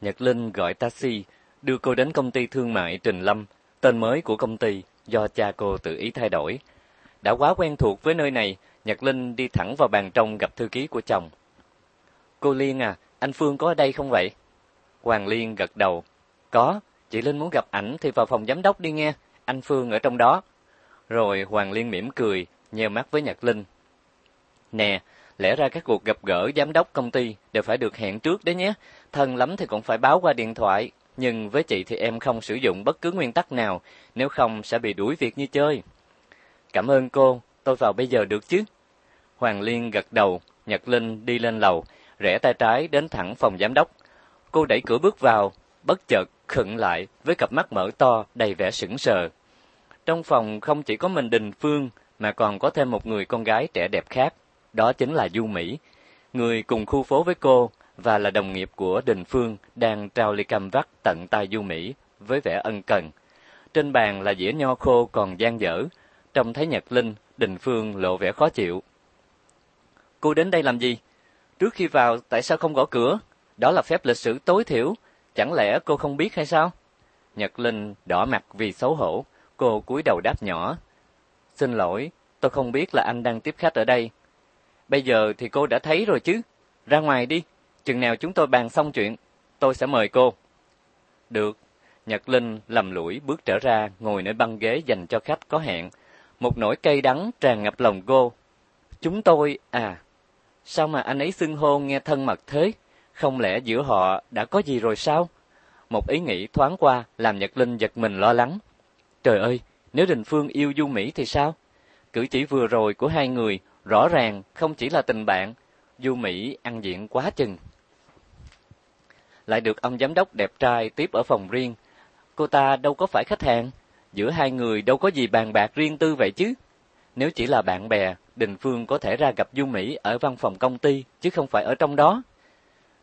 Nhật Linh gọi taxi, đưa cô đến công ty thương mại Trình Lâm, tên mới của công ty do cha cô tự ý thay đổi. Đã quá quen thuộc với nơi này, Nhật Linh đi thẳng vào bàn trong gặp thư ký của chồng. Cô Liên à, anh Phương có ở đây không vậy? Hoàng Liên gật đầu. Có, chị Linh muốn gặp ảnh thì vào phòng giám đốc đi nghe, anh Phương ở trong đó. Rồi Hoàng Liên mỉm cười, nheo mắt với Nhật Linh. Nè, lẽ ra các cuộc gặp gỡ giám đốc công ty đều phải được hẹn trước đấy nhé. Thân lắm thì cũng phải báo qua điện thoại, nhưng với chị thì em không sử dụng bất cứ nguyên tắc nào, nếu không sẽ bị đuổi việc như chơi. Cảm ơn cô, tôi vào bây giờ được chứ? Hoàng Liên gật đầu, Nhật Linh đi lên lầu, rẽ tay trái đến thẳng phòng giám đốc. Cô đẩy cửa bước vào, bất chợt khựng lại với cặp mắt mở to đầy vẻ sững sờ. Trong phòng không chỉ có mình Đình Phương mà còn có thêm một người con gái trẻ đẹp khác, đó chính là Du Mỹ, người cùng khu phố với cô và là đồng nghiệp của Đình Phương đang trao ly cam vắt tận tay Du Mỹ với vẻ ân cần. Trên bàn là dĩa nho khô còn dang dở, trông thấy Nhật Linh, Đình Phương lộ vẻ khó chịu. Cô đến đây làm gì? Trước khi vào tại sao không gõ cửa? Đó là phép lịch sử tối thiểu, chẳng lẽ cô không biết hay sao? Nhật Linh đỏ mặt vì xấu hổ, cô cúi đầu đáp nhỏ. Xin lỗi, tôi không biết là anh đang tiếp khách ở đây. Bây giờ thì cô đã thấy rồi chứ, ra ngoài đi, chừng nào chúng tôi bàn xong chuyện, tôi sẽ mời cô. Được, Nhật Linh lầm lũi bước trở ra ngồi nơi băng ghế dành cho khách có hẹn. Một nỗi cay đắng tràn ngập lòng cô. Chúng tôi, à, sao mà anh ấy xưng hô nghe thân mật thế? Không lẽ giữa họ đã có gì rồi sao? Một ý nghĩ thoáng qua làm Nhật Linh giật mình lo lắng. Trời ơi, nếu Đình Phương yêu Du Mỹ thì sao? Cử chỉ vừa rồi của hai người rõ ràng không chỉ là tình bạn, Du Mỹ ăn diện quá chừng. Lại được ông giám đốc đẹp trai tiếp ở phòng riêng. Cô ta đâu có phải khách hàng, giữa hai người đâu có gì bàn bạc riêng tư vậy chứ. Nếu chỉ là bạn bè, Đình Phương có thể ra gặp Du Mỹ ở văn phòng công ty, chứ không phải ở trong đó.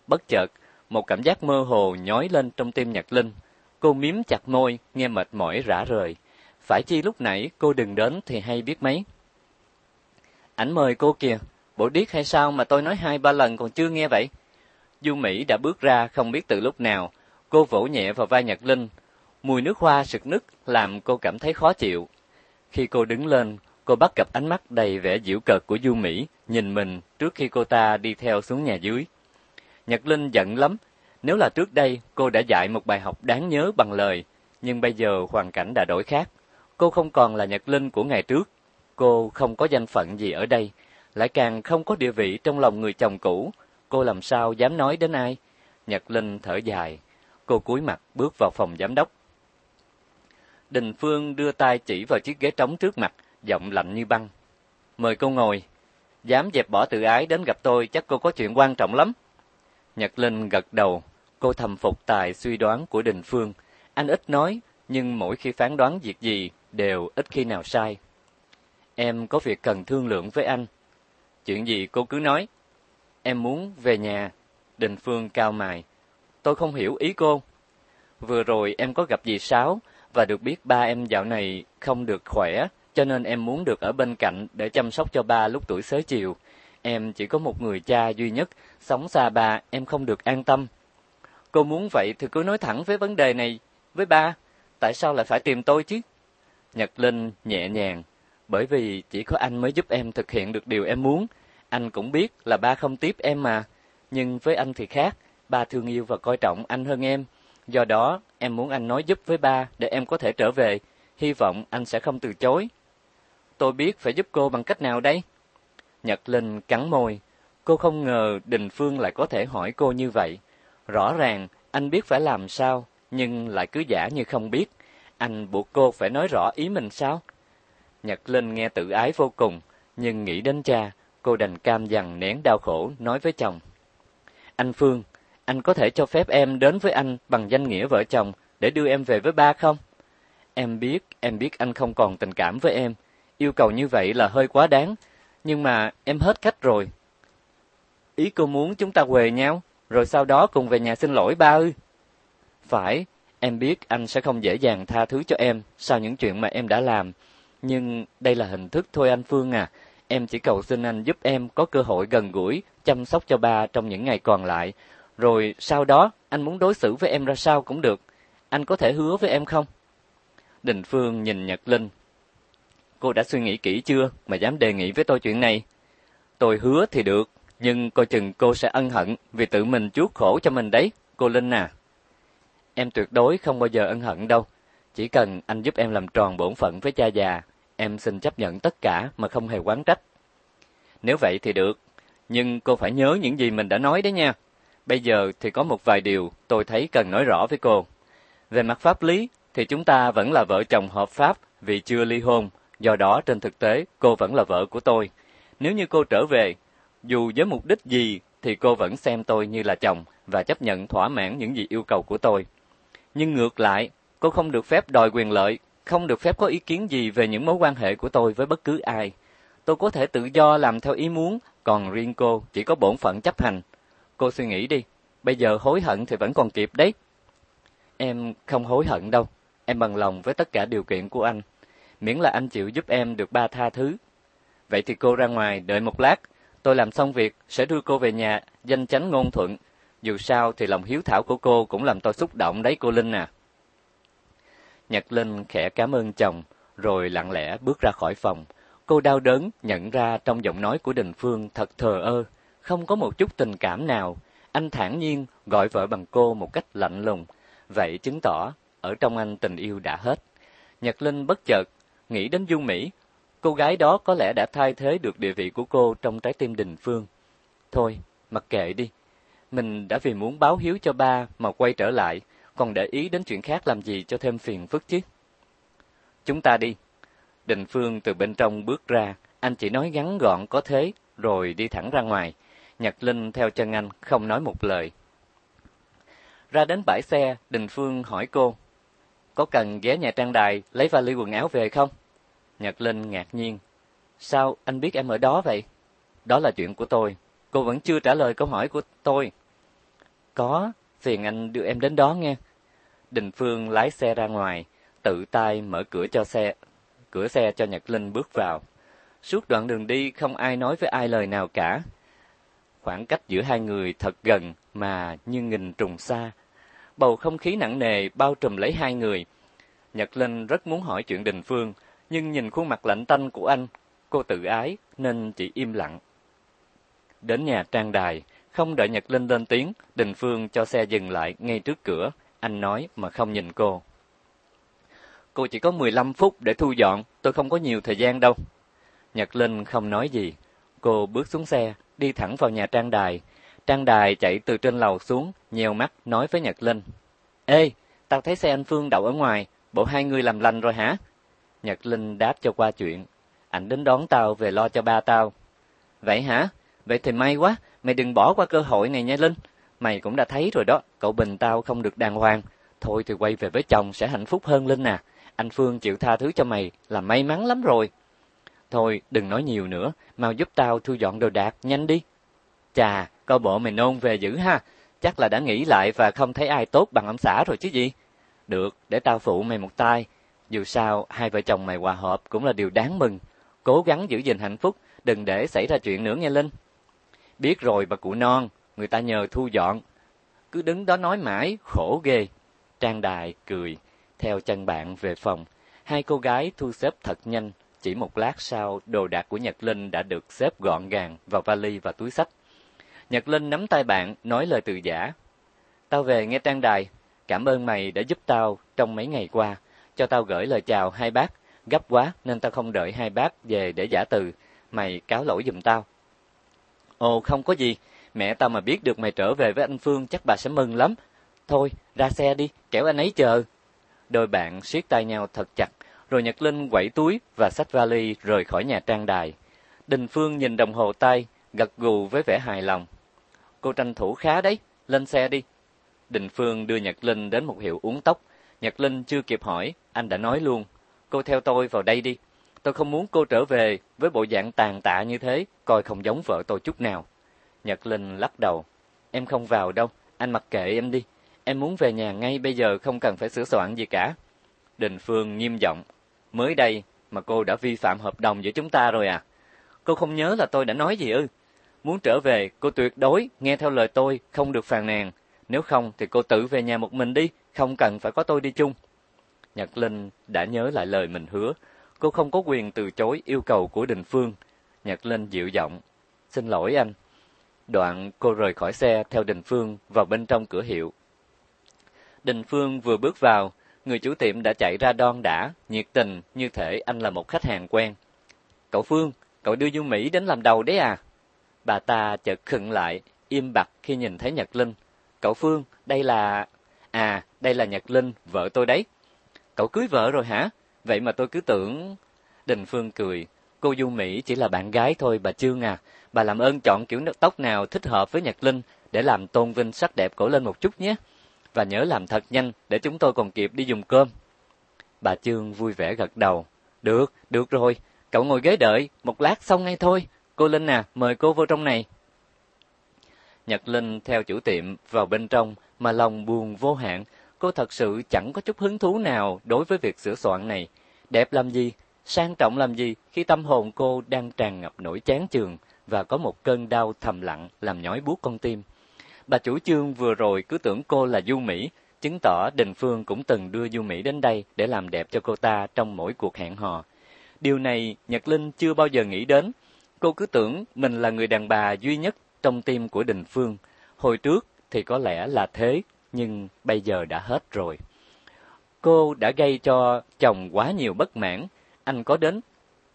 Bất chợt, một cảm giác mơ hồ nhói lên trong tim Nhật Linh. Cô miếm chặt môi, nghe mệt mỏi rã rời. Phải chi lúc nãy cô đừng đến thì hay biết mấy. Ảnh mời cô kìa, bộ điếc hay sao mà tôi nói hai ba lần còn chưa nghe vậy? Du Mỹ đã bước ra không biết từ lúc nào, cô vỗ nhẹ vào vai Nhật Linh. Mùi nước hoa sực nức làm cô cảm thấy khó chịu. Khi cô đứng lên, cô bắt gặp ánh mắt đầy vẻ giễu cợt của Du Mỹ, nhìn mình trước khi cô ta đi theo xuống nhà dưới. Nhật Linh giận lắm, nếu là trước đây cô đã dạy một bài học đáng nhớ bằng lời, nhưng bây giờ hoàn cảnh đã đổi khác. Cô không còn là Nhật Linh của ngày trước, cô không có danh phận gì ở đây, lại càng không có địa vị trong lòng người chồng cũ, cô làm sao dám nói đến ai? Nhật Linh thở dài, cô cúi mặt bước vào phòng giám đốc. Đình Phương đưa tay chỉ vào chiếc ghế trống trước mặt, giọng lạnh như băng. Mời cô ngồi. Dám dẹp bỏ tự ái đến gặp tôi chắc cô có chuyện quan trọng lắm. Nhật Linh gật đầu, cô thầm phục tài suy đoán của Đình Phương. Anh ít nói, nhưng mỗi khi phán đoán việc gì đều ít khi nào sai. Em có việc cần thương lượng với anh. Chuyện gì cô cứ nói. Em muốn về nhà. Đình Phương cao mày. Tôi không hiểu ý cô. Vừa rồi em có gặp dì Sáu và được biết ba em dạo này không được khỏe, cho nên em muốn được ở bên cạnh để chăm sóc cho ba lúc tuổi xế chiều. Em chỉ có một người cha duy nhất, sống xa ba em không được an tâm. Cô muốn vậy thì cứ nói thẳng với vấn đề này với ba, tại sao lại phải tìm tôi chứ? Nhật Linh nhẹ nhàng, bởi vì chỉ có anh mới giúp em thực hiện được điều em muốn. Anh cũng biết là ba không tiếp em mà, nhưng với anh thì khác, ba thương yêu và coi trọng anh hơn em. Do đó, em muốn anh nói giúp với ba để em có thể trở về, hy vọng anh sẽ không từ chối. Tôi biết phải giúp cô bằng cách nào đây? Nhật Linh cắn môi, cô không ngờ Đình Phương lại có thể hỏi cô như vậy. Rõ ràng anh biết phải làm sao, nhưng lại cứ giả như không biết. Anh buộc cô phải nói rõ ý mình sao? Nhật Linh nghe tự ái vô cùng, nhưng nghĩ đến cha, cô đành cam dằn nén đau khổ nói với chồng. Anh Phương, anh có thể cho phép em đến với anh bằng danh nghĩa vợ chồng để đưa em về với ba không? Em biết, em biết anh không còn tình cảm với em. Yêu cầu như vậy là hơi quá đáng, nhưng mà em hết cách rồi. Ý cô muốn chúng ta quề nhau, rồi sau đó cùng về nhà xin lỗi ba ư? Phải, em biết anh sẽ không dễ dàng tha thứ cho em sau những chuyện mà em đã làm, nhưng đây là hình thức thôi anh Phương à. Em chỉ cầu xin anh giúp em có cơ hội gần gũi, chăm sóc cho ba trong những ngày còn lại. Rồi sau đó anh muốn đối xử với em ra sao cũng được. Anh có thể hứa với em không? Đình Phương nhìn Nhật Linh. Cô đã suy nghĩ kỹ chưa mà dám đề nghị với tôi chuyện này? Tôi hứa thì được, nhưng coi chừng cô sẽ ân hận vì tự mình chuốc khổ cho mình đấy, cô Linh à. Em tuyệt đối không bao giờ ân hận đâu. Chỉ cần anh giúp em làm tròn bổn phận với cha già, em xin chấp nhận tất cả mà không hề quán trách. Nếu vậy thì được, nhưng cô phải nhớ những gì mình đã nói đấy nha. Bây giờ thì có một vài điều tôi thấy cần nói rõ với cô. Về mặt pháp lý thì chúng ta vẫn là vợ chồng hợp pháp vì chưa ly hôn, do đó trên thực tế cô vẫn là vợ của tôi. Nếu như cô trở về, dù với mục đích gì thì cô vẫn xem tôi như là chồng và chấp nhận thỏa mãn những gì yêu cầu của tôi. Nhưng ngược lại, cô không được phép đòi quyền lợi, không được phép có ý kiến gì về những mối quan hệ của tôi với bất cứ ai. Tôi có thể tự do làm theo ý muốn, còn riêng cô chỉ có bổn phận chấp hành. Cô suy nghĩ đi, bây giờ hối hận thì vẫn còn kịp đấy. Em không hối hận đâu, em bằng lòng với tất cả điều kiện của anh. Miễn là anh chịu giúp em được ba tha thứ. Vậy thì cô ra ngoài đợi một lát, tôi làm xong việc sẽ đưa cô về nhà, danh chánh ngôn thuận. Dù sao thì lòng hiếu thảo của cô cũng làm tôi xúc động đấy cô Linh à. Nhật Linh khẽ cảm ơn chồng, rồi lặng lẽ bước ra khỏi phòng. Cô đau đớn nhận ra trong giọng nói của Đình Phương thật thờ ơ, không có một chút tình cảm nào. Anh thản nhiên gọi vợ bằng cô một cách lạnh lùng, vậy chứng tỏ ở trong anh tình yêu đã hết. Nhật Linh bất chợt nghĩ đến Dung Mỹ, cô gái đó có lẽ đã thay thế được địa vị của cô trong trái tim Đình Phương. Thôi, mặc kệ đi. Mình đã vì muốn báo hiếu cho ba mà quay trở lại, còn để ý đến chuyện khác làm gì cho thêm phiền phức chứ. Chúng ta đi. Đình Phương từ bên trong bước ra, anh chỉ nói ngắn gọn có thế, rồi đi thẳng ra ngoài. Nhật Linh theo chân anh, không nói một lời. Ra đến bãi xe, Đình Phương hỏi cô, có cần ghé nhà trang đài lấy vali quần áo về không? Nhật Linh ngạc nhiên, sao anh biết em ở đó vậy? Đó là chuyện của tôi, cô vẫn chưa trả lời câu hỏi của tôi. Có, phiền anh đưa em đến đó nghe. Đình Phương lái xe ra ngoài, tự tay mở cửa cho xe, cửa xe cho Nhật Linh bước vào. Suốt đoạn đường đi không ai nói với ai lời nào cả. Khoảng cách giữa hai người thật gần mà như nghìn trùng xa. Bầu không khí nặng nề bao trùm lấy hai người. Nhật Linh rất muốn hỏi chuyện Đình Phương, nhưng nhìn khuôn mặt lạnh tanh của anh, cô tự ái nên chỉ im lặng. Đến nhà trang đài, không đợi Nhật Linh lên tiếng, Đình Phương cho xe dừng lại ngay trước cửa, anh nói mà không nhìn cô. Cô chỉ có 15 phút để thu dọn, tôi không có nhiều thời gian đâu. Nhật Linh không nói gì. Cô bước xuống xe, đi thẳng vào nhà trang đài. Trang đài chạy từ trên lầu xuống, nhèo mắt nói với Nhật Linh. Ê, tao thấy xe anh Phương đậu ở ngoài, bộ hai người làm lành rồi hả? Nhật Linh đáp cho qua chuyện. Anh đến đón tao về lo cho ba tao. Vậy hả? Vậy thì may quá, mày đừng bỏ qua cơ hội này nha Linh. Mày cũng đã thấy rồi đó, cậu Bình tao không được đàng hoàng. Thôi thì quay về với chồng sẽ hạnh phúc hơn Linh à. Anh Phương chịu tha thứ cho mày là may mắn lắm rồi. Thôi, đừng nói nhiều nữa, mau giúp tao thu dọn đồ đạc, nhanh đi. Chà, coi bộ mày nôn về dữ ha, chắc là đã nghĩ lại và không thấy ai tốt bằng ông xã rồi chứ gì. Được, để tao phụ mày một tay. Dù sao, hai vợ chồng mày hòa hợp cũng là điều đáng mừng. Cố gắng giữ gìn hạnh phúc, đừng để xảy ra chuyện nữa nghe Linh. Biết rồi bà cụ non, người ta nhờ thu dọn. Cứ đứng đó nói mãi, khổ ghê. Trang đài cười, theo chân bạn về phòng. Hai cô gái thu xếp thật nhanh, chỉ một lát sau, đồ đạc của Nhật Linh đã được xếp gọn gàng vào vali và túi sách. Nhật Linh nắm tay bạn, nói lời từ giả. Tao về nghe trang đài, cảm ơn mày đã giúp tao trong mấy ngày qua, cho tao gửi lời chào hai bác, gấp quá nên tao không đợi hai bác về để giả từ, mày cáo lỗi giùm tao. Ồ không có gì, mẹ tao mà biết được mày trở về với anh Phương chắc bà sẽ mừng lắm. Thôi, ra xe đi, kẻo anh ấy chờ. Đôi bạn siết tay nhau thật chặt, rồi Nhật Linh quẩy túi và xách vali rời khỏi nhà trang đài. Đình Phương nhìn đồng hồ tay, gật gù với vẻ hài lòng. Cô tranh thủ khá đấy, lên xe đi. Đình Phương đưa Nhật Linh đến một hiệu uống tóc. Nhật Linh chưa kịp hỏi, anh đã nói luôn. Cô theo tôi vào đây đi. Tôi không muốn cô trở về với bộ dạng tàn tạ như thế, coi không giống vợ tôi chút nào. Nhật Linh lắc đầu. Em không vào đâu, anh mặc kệ em đi. Em muốn về nhà ngay bây giờ không cần phải sửa soạn gì cả. Đình Phương nghiêm giọng. Mới đây mà cô đã vi phạm hợp đồng giữa chúng ta rồi à? Cô không nhớ là tôi đã nói gì ư? Muốn trở về, cô tuyệt đối nghe theo lời tôi, không được phàn nàn. Nếu không thì cô tự về nhà một mình đi, không cần phải có tôi đi chung. Nhật Linh đã nhớ lại lời mình hứa, cô không có quyền từ chối yêu cầu của Đình Phương. Nhật Linh dịu giọng, "Xin lỗi anh." Đoạn cô rời khỏi xe theo Đình Phương vào bên trong cửa hiệu. Đình Phương vừa bước vào, người chủ tiệm đã chạy ra đon đã, nhiệt tình như thể anh là một khách hàng quen. "Cậu Phương, cậu đưa Du Mỹ đến làm đầu đấy à?" Bà ta chợt khựng lại, im bặt khi nhìn thấy Nhật Linh. "Cậu Phương, đây là À, đây là Nhật Linh, vợ tôi đấy." "Cậu cưới vợ rồi hả? Vậy mà tôi cứ tưởng..." Đình Phương cười, "Cô Du Mỹ chỉ là bạn gái thôi bà Trương à, bà làm ơn chọn kiểu tóc nào thích hợp với Nhật Linh để làm tôn vinh sắc đẹp cổ lên một chút nhé." và nhớ làm thật nhanh để chúng tôi còn kịp đi dùng cơm. Bà Trương vui vẻ gật đầu. Được, được rồi, cậu ngồi ghế đợi, một lát xong ngay thôi. Cô Linh à, mời cô vô trong này. Nhật Linh theo chủ tiệm vào bên trong mà lòng buồn vô hạn, cô thật sự chẳng có chút hứng thú nào đối với việc sửa soạn này. Đẹp làm gì, sang trọng làm gì khi tâm hồn cô đang tràn ngập nỗi chán chường và có một cơn đau thầm lặng làm nhói buốt con tim. Bà chủ trương vừa rồi cứ tưởng cô là Du Mỹ, chứng tỏ Đình Phương cũng từng đưa Du Mỹ đến đây để làm đẹp cho cô ta trong mỗi cuộc hẹn hò. Điều này Nhật Linh chưa bao giờ nghĩ đến. Cô cứ tưởng mình là người đàn bà duy nhất trong tim của Đình Phương. Hồi trước thì có lẽ là thế, nhưng bây giờ đã hết rồi. Cô đã gây cho chồng quá nhiều bất mãn, anh có đến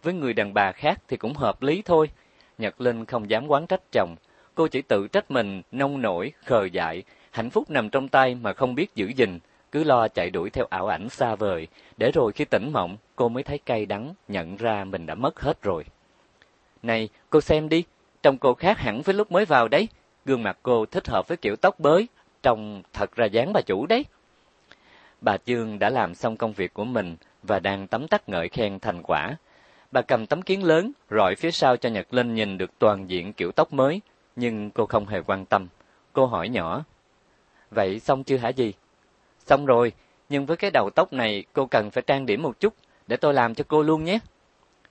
với người đàn bà khác thì cũng hợp lý thôi. Nhật Linh không dám quán trách chồng, cô chỉ tự trách mình nông nổi, khờ dại, hạnh phúc nằm trong tay mà không biết giữ gìn, cứ lo chạy đuổi theo ảo ảnh xa vời, để rồi khi tỉnh mộng, cô mới thấy cay đắng, nhận ra mình đã mất hết rồi. Này, cô xem đi, trông cô khác hẳn với lúc mới vào đấy, gương mặt cô thích hợp với kiểu tóc bới, trông thật ra dáng bà chủ đấy. Bà dương đã làm xong công việc của mình và đang tấm tắc ngợi khen thành quả. Bà cầm tấm kiến lớn, rọi phía sau cho Nhật Linh nhìn được toàn diện kiểu tóc mới, nhưng cô không hề quan tâm. Cô hỏi nhỏ, Vậy xong chưa hả gì? Xong rồi, nhưng với cái đầu tóc này cô cần phải trang điểm một chút, để tôi làm cho cô luôn nhé.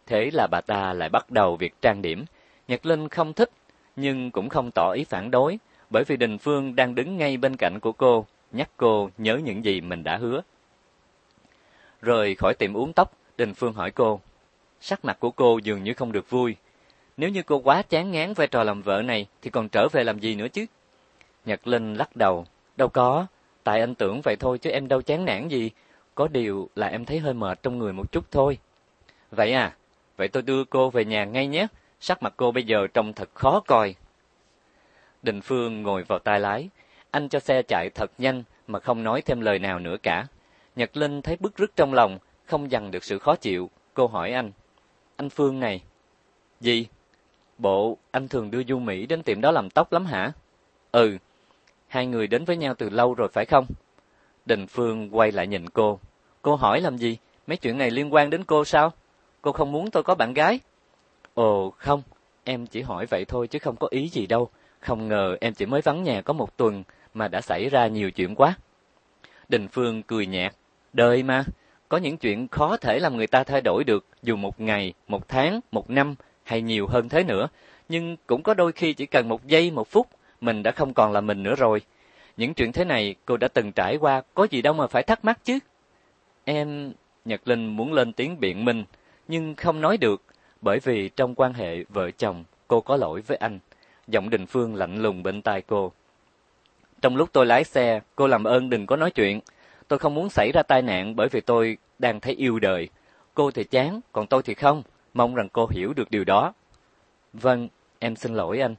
Thế là bà ta lại bắt đầu việc trang điểm. Nhật Linh không thích, nhưng cũng không tỏ ý phản đối, bởi vì Đình Phương đang đứng ngay bên cạnh của cô, nhắc cô nhớ những gì mình đã hứa. Rồi khỏi tiệm uống tóc, Đình Phương hỏi cô, sắc mặt của cô dường như không được vui, nếu như cô quá chán ngán vai trò làm vợ này thì còn trở về làm gì nữa chứ? Nhật Linh lắc đầu, đâu có, tại anh tưởng vậy thôi chứ em đâu chán nản gì, có điều là em thấy hơi mệt trong người một chút thôi. Vậy à, vậy tôi đưa cô về nhà ngay nhé, sắc mặt cô bây giờ trông thật khó coi. Đình Phương ngồi vào tay lái, anh cho xe chạy thật nhanh mà không nói thêm lời nào nữa cả. Nhật Linh thấy bức rứt trong lòng, không dằn được sự khó chịu, cô hỏi anh. Anh Phương này. Gì? Bộ, anh thường đưa Du Mỹ đến tiệm đó làm tóc lắm hả? Ừ, hai người đến với nhau từ lâu rồi phải không? Đình Phương quay lại nhìn cô. Cô hỏi làm gì? Mấy chuyện này liên quan đến cô sao? Cô không muốn tôi có bạn gái? Ồ, không, em chỉ hỏi vậy thôi chứ không có ý gì đâu. Không ngờ em chỉ mới vắng nhà có một tuần mà đã xảy ra nhiều chuyện quá. Đình Phương cười nhạt. Đời mà, có những chuyện khó thể làm người ta thay đổi được dù một ngày, một tháng, một năm hay nhiều hơn thế nữa, nhưng cũng có đôi khi chỉ cần một giây một phút, mình đã không còn là mình nữa rồi. Những chuyện thế này cô đã từng trải qua, có gì đâu mà phải thắc mắc chứ. Em, Nhật Linh muốn lên tiếng biện minh, nhưng không nói được, bởi vì trong quan hệ vợ chồng, cô có lỗi với anh. Giọng Đình Phương lạnh lùng bên tai cô. Trong lúc tôi lái xe, cô làm ơn đừng có nói chuyện. Tôi không muốn xảy ra tai nạn bởi vì tôi đang thấy yêu đời. Cô thì chán, còn tôi thì không. Mong rằng cô hiểu được điều đó. Vâng, em xin lỗi anh.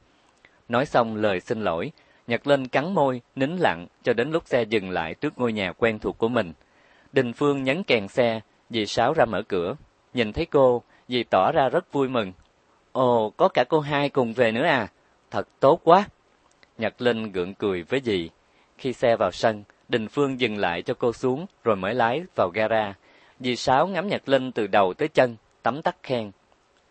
Nói xong lời xin lỗi, Nhật Linh cắn môi, nín lặng cho đến lúc xe dừng lại trước ngôi nhà quen thuộc của mình. Đình Phương nhấn kèn xe, dì Sáu ra mở cửa. Nhìn thấy cô, dì tỏ ra rất vui mừng. Ồ, có cả cô hai cùng về nữa à? Thật tốt quá. Nhật Linh gượng cười với dì. Khi xe vào sân, Đình Phương dừng lại cho cô xuống rồi mới lái vào gara. Dì Sáu ngắm Nhật Linh từ đầu tới chân, tấm tắc khen.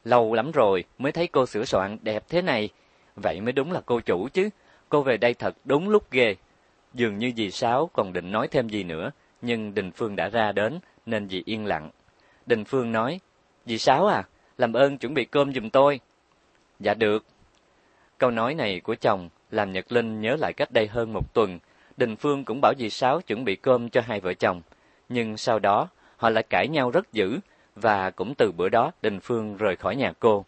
Lâu lắm rồi mới thấy cô sửa soạn đẹp thế này. Vậy mới đúng là cô chủ chứ. Cô về đây thật đúng lúc ghê. Dường như dì Sáu còn định nói thêm gì nữa, nhưng Đình Phương đã ra đến, nên dì yên lặng. Đình Phương nói, Dì Sáu à, làm ơn chuẩn bị cơm giùm tôi. Dạ được. Câu nói này của chồng làm Nhật Linh nhớ lại cách đây hơn một tuần, Đình Phương cũng bảo dì Sáu chuẩn bị cơm cho hai vợ chồng. Nhưng sau đó, họ lại cãi nhau rất dữ, và cũng từ bữa đó Đình Phương rời khỏi nhà cô.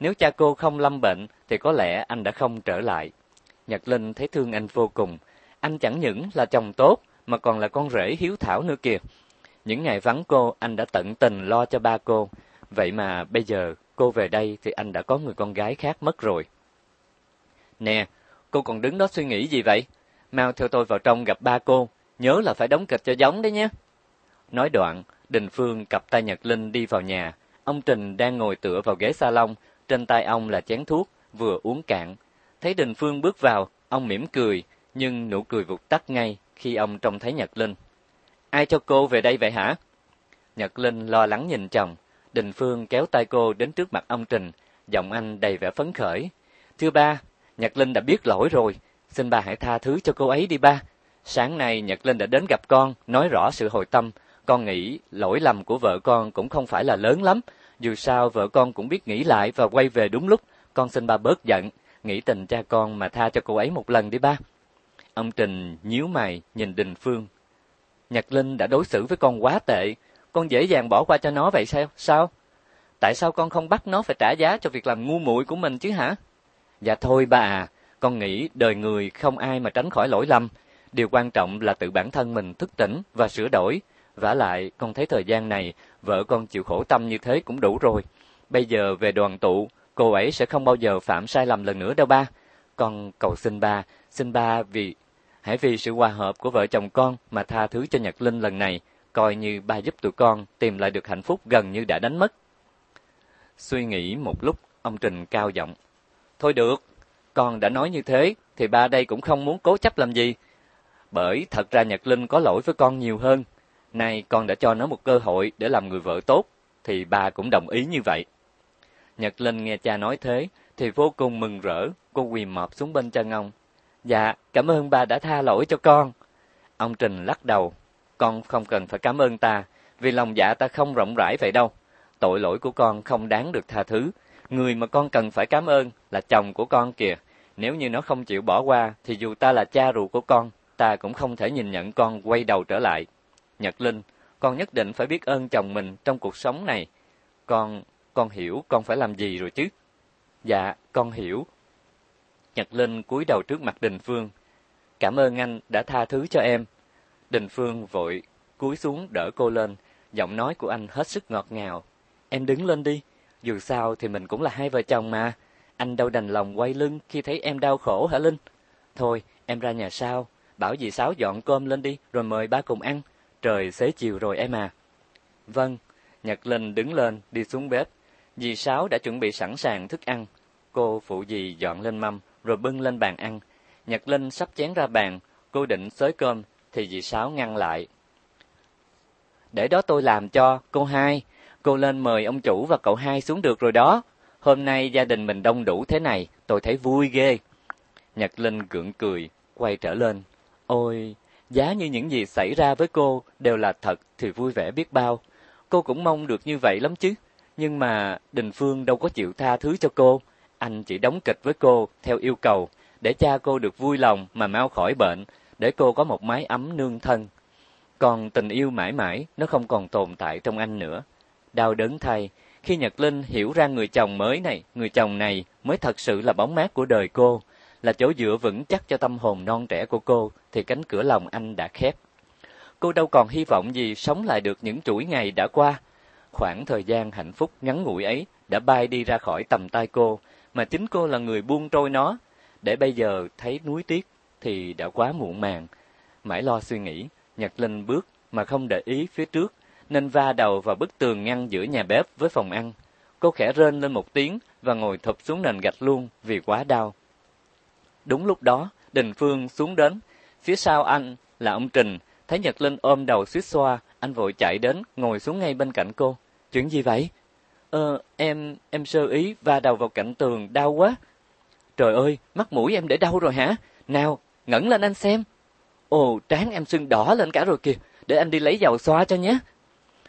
Nếu cha cô không lâm bệnh, thì có lẽ anh đã không trở lại. Nhật Linh thấy thương anh vô cùng. Anh chẳng những là chồng tốt, mà còn là con rể hiếu thảo nữa kìa. Những ngày vắng cô, anh đã tận tình lo cho ba cô. Vậy mà bây giờ cô về đây thì anh đã có người con gái khác mất rồi. Nè, cô còn đứng đó suy nghĩ gì vậy? Mau theo tôi vào trong gặp ba cô, nhớ là phải đóng kịch cho giống đấy nhé. Nói đoạn, Đình Phương cặp tay Nhật Linh đi vào nhà. Ông Trình đang ngồi tựa vào ghế salon, trên tay ông là chén thuốc, vừa uống cạn. Thấy Đình Phương bước vào, ông mỉm cười, nhưng nụ cười vụt tắt ngay khi ông trông thấy Nhật Linh. Ai cho cô về đây vậy hả? Nhật Linh lo lắng nhìn chồng. Đình Phương kéo tay cô đến trước mặt ông Trình, giọng anh đầy vẻ phấn khởi. Thưa ba, Nhật Linh đã biết lỗi rồi, xin ba hãy tha thứ cho cô ấy đi ba. Sáng nay Nhật Linh đã đến gặp con, nói rõ sự hồi tâm. Con nghĩ lỗi lầm của vợ con cũng không phải là lớn lắm. Dù sao vợ con cũng biết nghĩ lại và quay về đúng lúc. Con xin ba bớt giận, nghĩ tình cha con mà tha cho cô ấy một lần đi ba. Ông Trình nhíu mày nhìn Đình Phương. Nhật Linh đã đối xử với con quá tệ, con dễ dàng bỏ qua cho nó vậy sao? Sao? Tại sao con không bắt nó phải trả giá cho việc làm ngu muội của mình chứ hả? Dạ thôi bà à, con nghĩ đời người không ai mà tránh khỏi lỗi lầm. Điều quan trọng là tự bản thân mình thức tỉnh và sửa đổi. vả lại, con thấy thời gian này, vợ con chịu khổ tâm như thế cũng đủ rồi. Bây giờ về đoàn tụ, cô ấy sẽ không bao giờ phạm sai lầm lần nữa đâu ba. Con cầu xin ba, xin ba vì hãy vì sự hòa hợp của vợ chồng con mà tha thứ cho Nhật Linh lần này, coi như ba giúp tụi con tìm lại được hạnh phúc gần như đã đánh mất. Suy nghĩ một lúc, ông Trình cao giọng. Thôi được, con đã nói như thế, thì ba đây cũng không muốn cố chấp làm gì. Bởi thật ra Nhật Linh có lỗi với con nhiều hơn. Nay con đã cho nó một cơ hội để làm người vợ tốt, thì ba cũng đồng ý như vậy. Nhật Linh nghe cha nói thế, thì vô cùng mừng rỡ, cô quỳ mọp xuống bên chân ông. Dạ, cảm ơn ba đã tha lỗi cho con. Ông Trình lắc đầu, con không cần phải cảm ơn ta, vì lòng dạ ta không rộng rãi vậy đâu. Tội lỗi của con không đáng được tha thứ. Người mà con cần phải cảm ơn là chồng của con kìa. Nếu như nó không chịu bỏ qua, thì dù ta là cha ruột của con, ta cũng không thể nhìn nhận con quay đầu trở lại. Nhật Linh, con nhất định phải biết ơn chồng mình trong cuộc sống này. Con, con hiểu con phải làm gì rồi chứ? Dạ, con hiểu. Nhật Linh cúi đầu trước mặt Đình Phương. Cảm ơn anh đã tha thứ cho em. Đình Phương vội cúi xuống đỡ cô lên, giọng nói của anh hết sức ngọt ngào. Em đứng lên đi, dù sao thì mình cũng là hai vợ chồng mà. Anh đâu đành lòng quay lưng khi thấy em đau khổ hả Linh? Thôi, em ra nhà sau, bảo dì Sáu dọn cơm lên đi, rồi mời ba cùng ăn. Trời xế chiều rồi em à. Vâng, Nhật Linh đứng lên, đi xuống bếp. Dì Sáu đã chuẩn bị sẵn sàng thức ăn. Cô phụ dì dọn lên mâm, rồi bưng lên bàn ăn. Nhật Linh sắp chén ra bàn, cô định xới cơm, thì dì Sáu ngăn lại. Để đó tôi làm cho, cô hai. Cô lên mời ông chủ và cậu hai xuống được rồi đó. Hôm nay gia đình mình đông đủ thế này, tôi thấy vui ghê. Nhật Linh gượng cười, quay trở lên. Ôi, giá như những gì xảy ra với cô đều là thật thì vui vẻ biết bao. Cô cũng mong được như vậy lắm chứ. Nhưng mà Đình Phương đâu có chịu tha thứ cho cô. Anh chỉ đóng kịch với cô theo yêu cầu, để cha cô được vui lòng mà mau khỏi bệnh, để cô có một mái ấm nương thân. Còn tình yêu mãi mãi, nó không còn tồn tại trong anh nữa. Đau đớn thay, khi Nhật Linh hiểu ra người chồng mới này, người chồng này mới thật sự là bóng mát của đời cô, là chỗ dựa vững chắc cho tâm hồn non trẻ của cô, thì cánh cửa lòng anh đã khép. Cô đâu còn hy vọng gì sống lại được những chuỗi ngày đã qua. Khoảng thời gian hạnh phúc ngắn ngủi ấy đã bay đi ra khỏi tầm tay cô, mà chính cô là người buông trôi nó. Để bây giờ thấy nuối tiếc thì đã quá muộn màng. Mãi lo suy nghĩ, Nhật Linh bước mà không để ý phía trước, nên va đầu vào bức tường ngăn giữa nhà bếp với phòng ăn. Cô khẽ rên lên một tiếng và ngồi thụp xuống nền gạch luôn vì quá đau. Đúng lúc đó, Đình Phương xuống đến, phía sau anh là ông Trình, thấy Nhật Linh ôm đầu suýt xoa, anh vội chạy đến, ngồi xuống ngay bên cạnh cô. Chuyện gì vậy? Ờ, em, em sơ ý va đầu vào cạnh tường, đau quá. Trời ơi, mắt mũi em để đau rồi hả? Nào, ngẩng lên anh xem. Ồ, trán em sưng đỏ lên cả rồi kìa, để anh đi lấy dầu xoa cho nhé.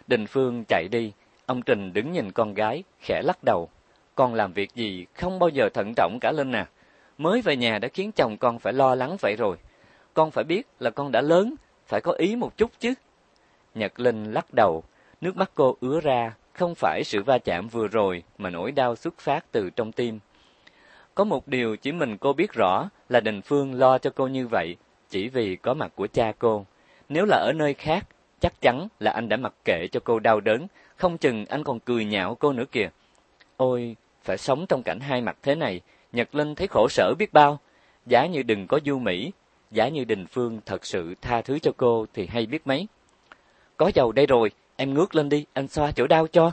Đình Phương chạy đi, ông Trình đứng nhìn con gái, khẽ lắc đầu. Con làm việc gì không bao giờ thận trọng cả lên nè. À? mới về nhà đã khiến chồng con phải lo lắng vậy rồi. Con phải biết là con đã lớn, phải có ý một chút chứ. Nhật Linh lắc đầu, nước mắt cô ứa ra, không phải sự va chạm vừa rồi mà nỗi đau xuất phát từ trong tim. Có một điều chỉ mình cô biết rõ là Đình Phương lo cho cô như vậy, chỉ vì có mặt của cha cô. Nếu là ở nơi khác, chắc chắn là anh đã mặc kệ cho cô đau đớn, không chừng anh còn cười nhạo cô nữa kìa. Ôi, phải sống trong cảnh hai mặt thế này, Nhật Linh thấy khổ sở biết bao. Giá như đừng có du mỹ, giá như Đình Phương thật sự tha thứ cho cô thì hay biết mấy. Có dầu đây rồi, em ngước lên đi, anh xoa chỗ đau cho.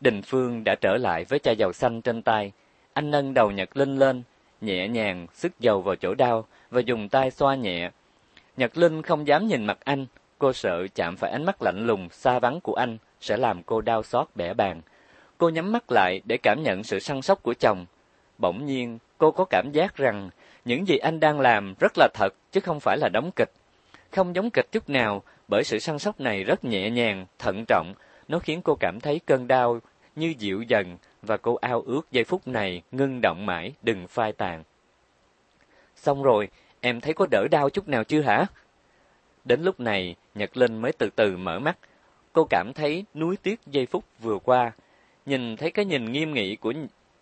Đình Phương đã trở lại với chai dầu xanh trên tay. Anh nâng đầu Nhật Linh lên, nhẹ nhàng sức dầu vào chỗ đau và dùng tay xoa nhẹ. Nhật Linh không dám nhìn mặt anh, cô sợ chạm phải ánh mắt lạnh lùng, xa vắng của anh sẽ làm cô đau xót bẻ bàng. Cô nhắm mắt lại để cảm nhận sự săn sóc của chồng. Bỗng nhiên, cô có cảm giác rằng những gì anh đang làm rất là thật chứ không phải là đóng kịch. Không giống kịch chút nào, bởi sự săn sóc này rất nhẹ nhàng, thận trọng, nó khiến cô cảm thấy cơn đau như dịu dần và cô ao ước giây phút này ngưng động mãi, đừng phai tàn. Xong rồi, em thấy có đỡ đau chút nào chưa hả? Đến lúc này, Nhật Linh mới từ từ mở mắt. Cô cảm thấy núi tiếc giây phút vừa qua. Nhìn thấy cái nhìn nghiêm nghị của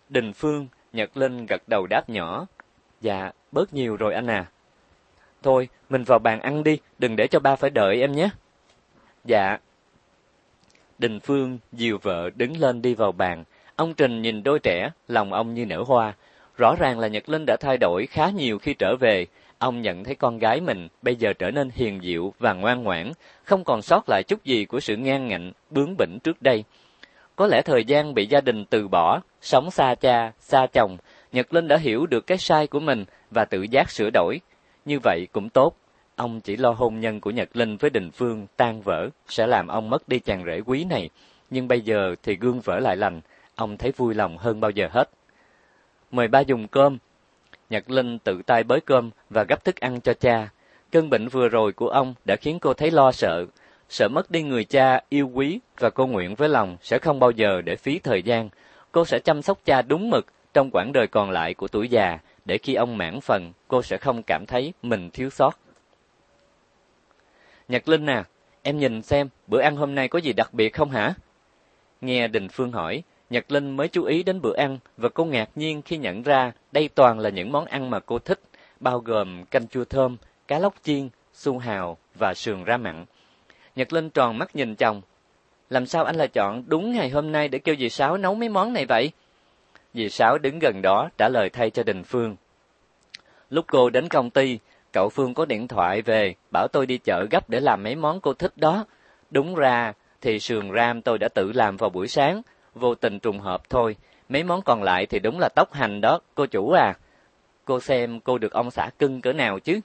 Đình Phương, Nhật Linh gật đầu đáp nhỏ. Dạ, bớt nhiều rồi anh à. Thôi, mình vào bàn ăn đi, đừng để cho ba phải đợi em nhé. Dạ. Đình Phương dìu vợ đứng lên đi vào bàn. Ông Trình nhìn đôi trẻ, lòng ông như nở hoa. Rõ ràng là Nhật Linh đã thay đổi khá nhiều khi trở về. Ông nhận thấy con gái mình bây giờ trở nên hiền dịu và ngoan ngoãn, không còn sót lại chút gì của sự ngang ngạnh, bướng bỉnh trước đây. Có lẽ thời gian bị gia đình từ bỏ, sống xa cha, xa chồng, Nhật Linh đã hiểu được cái sai của mình và tự giác sửa đổi. Như vậy cũng tốt. Ông chỉ lo hôn nhân của Nhật Linh với Đình Phương tan vỡ sẽ làm ông mất đi chàng rể quý này, nhưng bây giờ thì gương vỡ lại lành, ông thấy vui lòng hơn bao giờ hết. Mời ba dùng cơm. Nhật Linh tự tay bới cơm và gấp thức ăn cho cha. Cơn bệnh vừa rồi của ông đã khiến cô thấy lo sợ, sợ mất đi người cha yêu quý và cô nguyện với lòng sẽ không bao giờ để phí thời gian. Cô sẽ chăm sóc cha đúng mực trong quãng đời còn lại của tuổi già, để khi ông mãn phần, cô sẽ không cảm thấy mình thiếu sót. Nhật Linh à, em nhìn xem, bữa ăn hôm nay có gì đặc biệt không hả? Nghe Đình Phương hỏi, Nhật Linh mới chú ý đến bữa ăn và cô ngạc nhiên khi nhận ra đây toàn là những món ăn mà cô thích, bao gồm canh chua thơm, cá lóc chiên, su hào và sườn ra mặn. Nhật Linh tròn mắt nhìn chồng. Làm sao anh lại chọn đúng ngày hôm nay để kêu dì Sáu nấu mấy món này vậy? Dì Sáu đứng gần đó trả lời thay cho Đình Phương. Lúc cô đến công ty, cậu Phương có điện thoại về, bảo tôi đi chợ gấp để làm mấy món cô thích đó. Đúng ra thì sườn ram tôi đã tự làm vào buổi sáng, vô tình trùng hợp thôi. Mấy món còn lại thì đúng là tóc hành đó, cô chủ à. Cô xem cô được ông xã cưng cỡ nào chứ?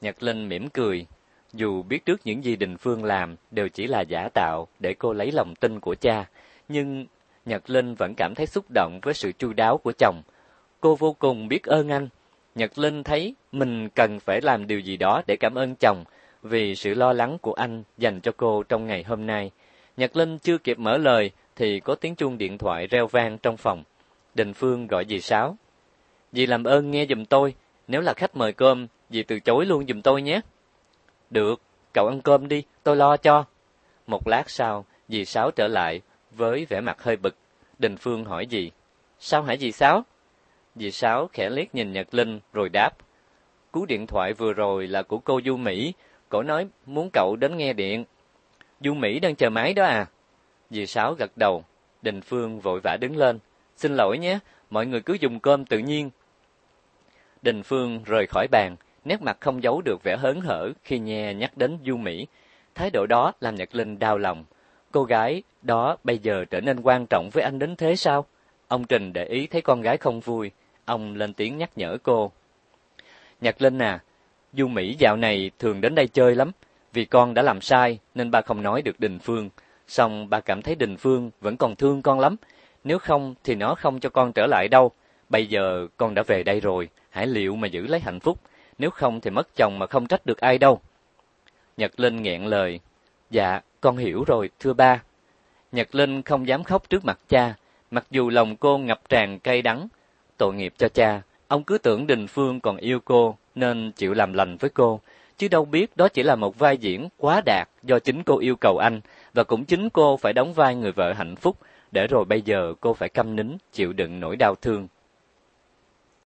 Nhật Linh mỉm cười. Dù biết trước những gì Đình Phương làm đều chỉ là giả tạo để cô lấy lòng tin của cha, nhưng Nhật Linh vẫn cảm thấy xúc động với sự chu đáo của chồng. Cô vô cùng biết ơn anh. Nhật Linh thấy mình cần phải làm điều gì đó để cảm ơn chồng vì sự lo lắng của anh dành cho cô trong ngày hôm nay. Nhật Linh chưa kịp mở lời thì có tiếng chuông điện thoại reo vang trong phòng. Đình Phương gọi dì Sáu. Dì làm ơn nghe giùm tôi, nếu là khách mời cơm, dì từ chối luôn giùm tôi nhé. Được, cậu ăn cơm đi, tôi lo cho. Một lát sau, dì Sáu trở lại, với vẻ mặt hơi bực. Đình Phương hỏi gì? Sao hả dì Sáu? Dì Sáu khẽ liếc nhìn Nhật Linh rồi đáp. Cú điện thoại vừa rồi là của cô Du Mỹ, cổ nói muốn cậu đến nghe điện. Du Mỹ đang chờ máy đó à? Dì Sáu gật đầu, Đình Phương vội vã đứng lên. Xin lỗi nhé, mọi người cứ dùng cơm tự nhiên. Đình Phương rời khỏi bàn, nét mặt không giấu được vẻ hớn hở khi nghe nhắc đến Du Mỹ. Thái độ đó làm Nhật Linh đau lòng. Cô gái đó bây giờ trở nên quan trọng với anh đến thế sao? Ông Trình để ý thấy con gái không vui, ông lên tiếng nhắc nhở cô. Nhật Linh à, Du Mỹ dạo này thường đến đây chơi lắm, vì con đã làm sai nên ba không nói được Đình Phương. Xong bà cảm thấy Đình Phương vẫn còn thương con lắm, nếu không thì nó không cho con trở lại đâu. Bây giờ con đã về đây rồi, hãy liệu mà giữ lấy hạnh phúc, nếu không thì mất chồng mà không trách được ai đâu. Nhật Linh nghẹn lời, dạ, con hiểu rồi, thưa ba. Nhật Linh không dám khóc trước mặt cha, mặc dù lòng cô ngập tràn cay đắng. Tội nghiệp cho cha, Ông cứ tưởng Đình Phương còn yêu cô nên chịu làm lành với cô, chứ đâu biết đó chỉ là một vai diễn quá đạt do chính cô yêu cầu anh và cũng chính cô phải đóng vai người vợ hạnh phúc, để rồi bây giờ cô phải câm nín, chịu đựng nỗi đau thương.